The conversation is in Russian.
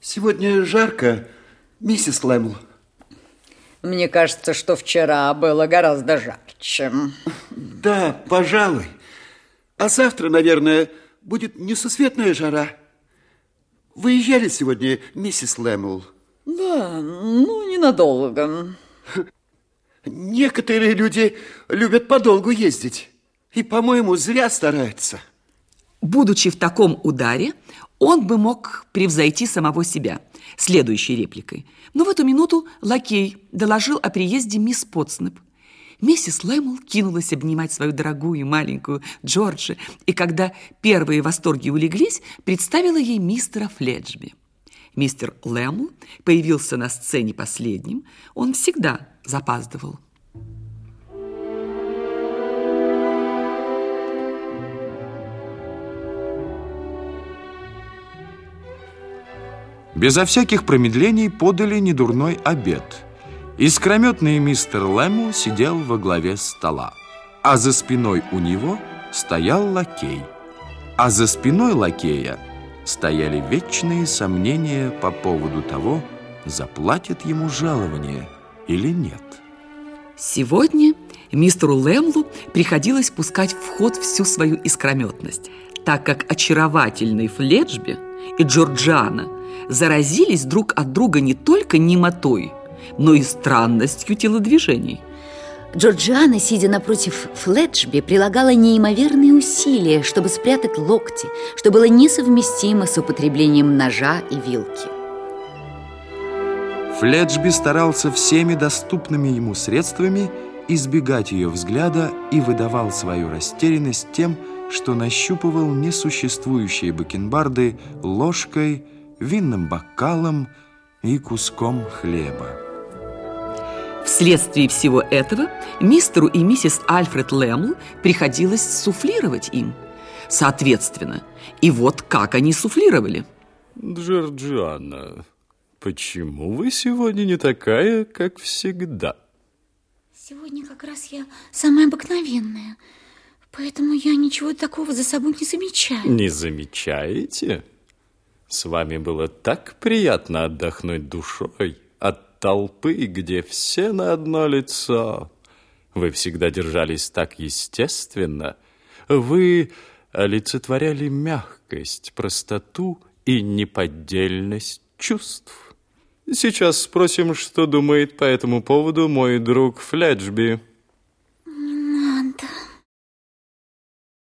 Сегодня жарко, миссис Лэмл. Мне кажется, что вчера было гораздо жарче. Да, пожалуй. А завтра, наверное, будет несусветная жара. Выезжали сегодня, миссис Лэмл? Да, ну, ненадолго. Некоторые люди любят подолгу ездить. И, по-моему, зря стараются. Будучи в таком ударе, он бы мог превзойти самого себя следующей репликой. Но в эту минуту лакей доложил о приезде мисс Потснеп. Миссис Лэмл кинулась обнимать свою дорогую маленькую Джорджи, и когда первые восторги улеглись, представила ей мистера Фледжби. Мистер Лэмл появился на сцене последним. Он всегда запаздывал. Безо всяких промедлений подали недурной обед. Искрометный мистер Лэмл сидел во главе стола, а за спиной у него стоял лакей. А за спиной лакея стояли вечные сомнения по поводу того, заплатят ему жалование или нет. Сегодня мистеру Лэмлу приходилось пускать в ход всю свою искрометность, так как очаровательный Фледжби и Джорджиана заразились друг от друга не только немотой, но и странностью телодвижений. Джорджиана, сидя напротив Флетчби, прилагала неимоверные усилия, чтобы спрятать локти, что было несовместимо с употреблением ножа и вилки. Флетчби старался всеми доступными ему средствами избегать ее взгляда и выдавал свою растерянность тем, что нащупывал несуществующие бакенбарды ложкой, винным бокалом и куском хлеба. Вследствие всего этого мистеру и миссис Альфред Лэмл приходилось суфлировать им. Соответственно, и вот как они суфлировали. Джорджиана, почему вы сегодня не такая, как всегда? Сегодня как раз я самая обыкновенная, поэтому я ничего такого за собой не замечаю. Не замечаете? С вами было так приятно отдохнуть душой от толпы, где все на одно лицо. Вы всегда держались так естественно. Вы олицетворяли мягкость, простоту и неподдельность чувств. Сейчас спросим, что думает по этому поводу мой друг Фледжби.